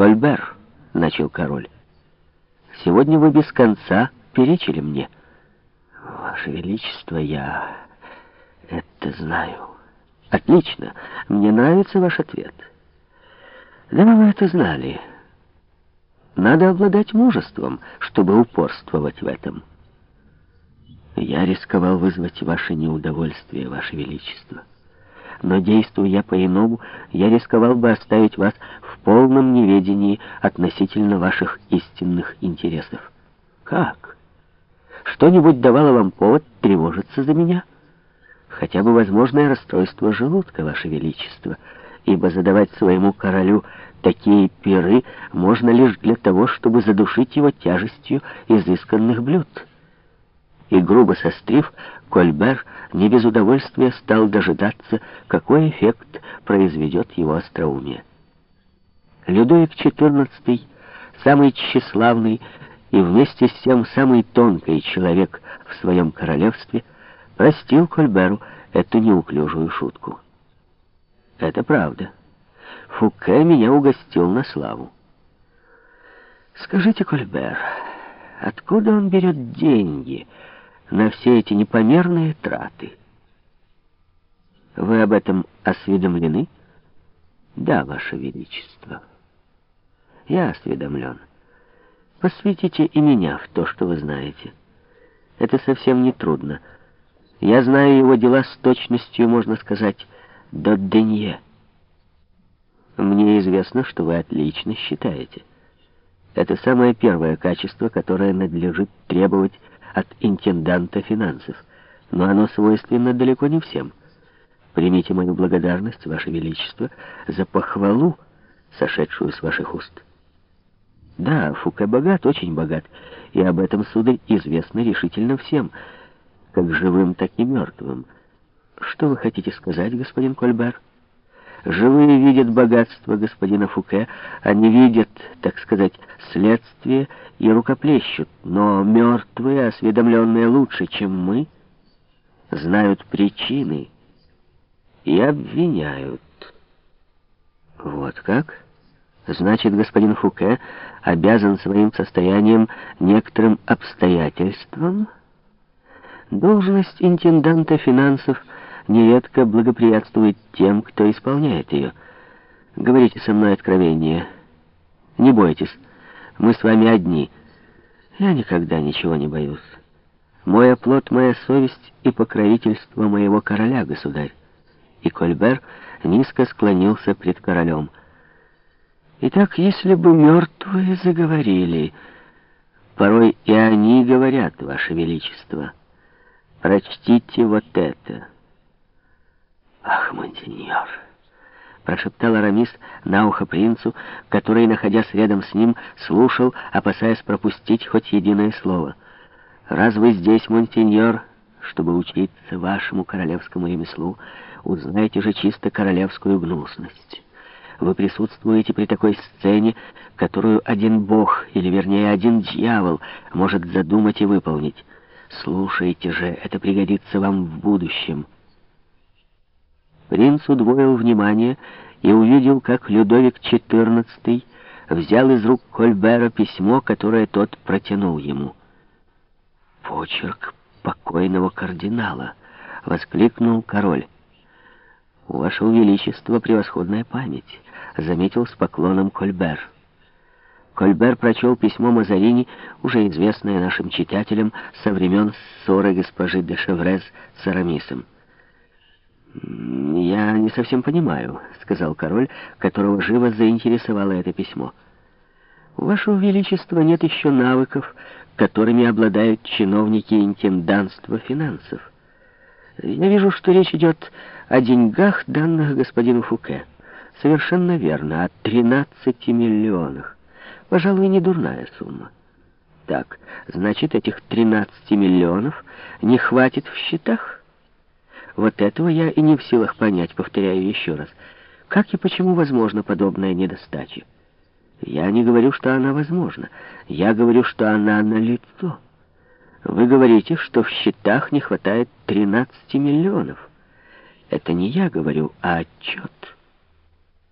«Кольбер», — начал король, — «сегодня вы без конца перечили мне». «Ваше Величество, я это знаю». «Отлично, мне нравится ваш ответ». «Да вы это знали». Надо обладать мужеством, чтобы упорствовать в этом. Я рисковал вызвать ваше неудовольствие, ваше величество. Но, действуя по-иному, я рисковал бы оставить вас в полном неведении относительно ваших истинных интересов. Как? Что-нибудь давало вам повод тревожиться за меня? Хотя бы возможное расстройство желудка, ваше величество, ибо задавать своему королю Такие пиры можно лишь для того, чтобы задушить его тяжестью изысканных блюд. И грубо сострив, Кольбер не без удовольствия стал дожидаться, какой эффект произведет его остроумие. Людовик XIV, самый тщеславный и вместе с тем самый тонкий человек в своем королевстве, простил Кольберу эту неуклюжую шутку. Это правда. Фуке меня угостил на славу. Скажите, Кольбер, откуда он берет деньги на все эти непомерные траты? Вы об этом осведомлены? Да, Ваше Величество. Я осведомлен. Посвятите и меня в то, что вы знаете. Это совсем не трудно. Я знаю его дела с точностью, можно сказать, до Денье. Мне известно, что вы отлично считаете. Это самое первое качество, которое надлежит требовать от интенданта финансов. Но оно свойственно далеко не всем. Примите мою благодарность, Ваше Величество, за похвалу, сошедшую с ваших уст. Да, Фуке богат, очень богат, и об этом, сударь, известно решительно всем, как живым, так и мертвым. Что вы хотите сказать, господин Кольбер? Живые видят богатство господина Фуке, они видят, так сказать, следствие и рукоплещут, но мертвые, осведомленные лучше, чем мы, знают причины и обвиняют. Вот как? Значит, господин Фуке обязан своим состоянием некоторым обстоятельствам? Должность интенданта финансов — нередко благоприятствует тем, кто исполняет ее. Говорите со мной откровение. Не бойтесь, мы с вами одни. Я никогда ничего не боюсь. Мой оплот — моя совесть и покровительство моего короля, государь. И Кольбер низко склонился пред королем. Итак, если бы мертвые заговорили, порой и они говорят, Ваше Величество, прочтите вот это — «Ах, монсеньор!» — прошептал Арамис на ухо принцу, который, находясь рядом с ним, слушал, опасаясь пропустить хоть единое слово. «Раз вы здесь, монсеньор, чтобы учиться вашему королевскому ремеслу, узнайте же чисто королевскую гнусность. Вы присутствуете при такой сцене, которую один бог, или вернее один дьявол, может задумать и выполнить. Слушайте же, это пригодится вам в будущем». Принц удвоил внимание и увидел, как Людовик XIV взял из рук Кольбера письмо, которое тот протянул ему. «Почерк покойного кардинала!» — воскликнул король. «У вашего величества превосходная память», — заметил с поклоном Кольбер. Кольбер прочел письмо Мазарини, уже известное нашим читателям со времен ссоры госпожи де Шеврез с Арамисом. «Я не совсем понимаю», — сказал король, которого живо заинтересовало это письмо. «У вашего величества нет еще навыков, которыми обладают чиновники интенданства финансов. Я вижу, что речь идет о деньгах, данных господину Фуке. Совершенно верно, о 13 миллионах. Пожалуй, не дурная сумма. Так, значит, этих 13 миллионов не хватит в счетах?» Вот этого я и не в силах понять, повторяю еще раз. Как и почему возможна подобная недостача? Я не говорю, что она возможна. Я говорю, что она налицо. Вы говорите, что в счетах не хватает 13 миллионов. Это не я говорю, а отчет.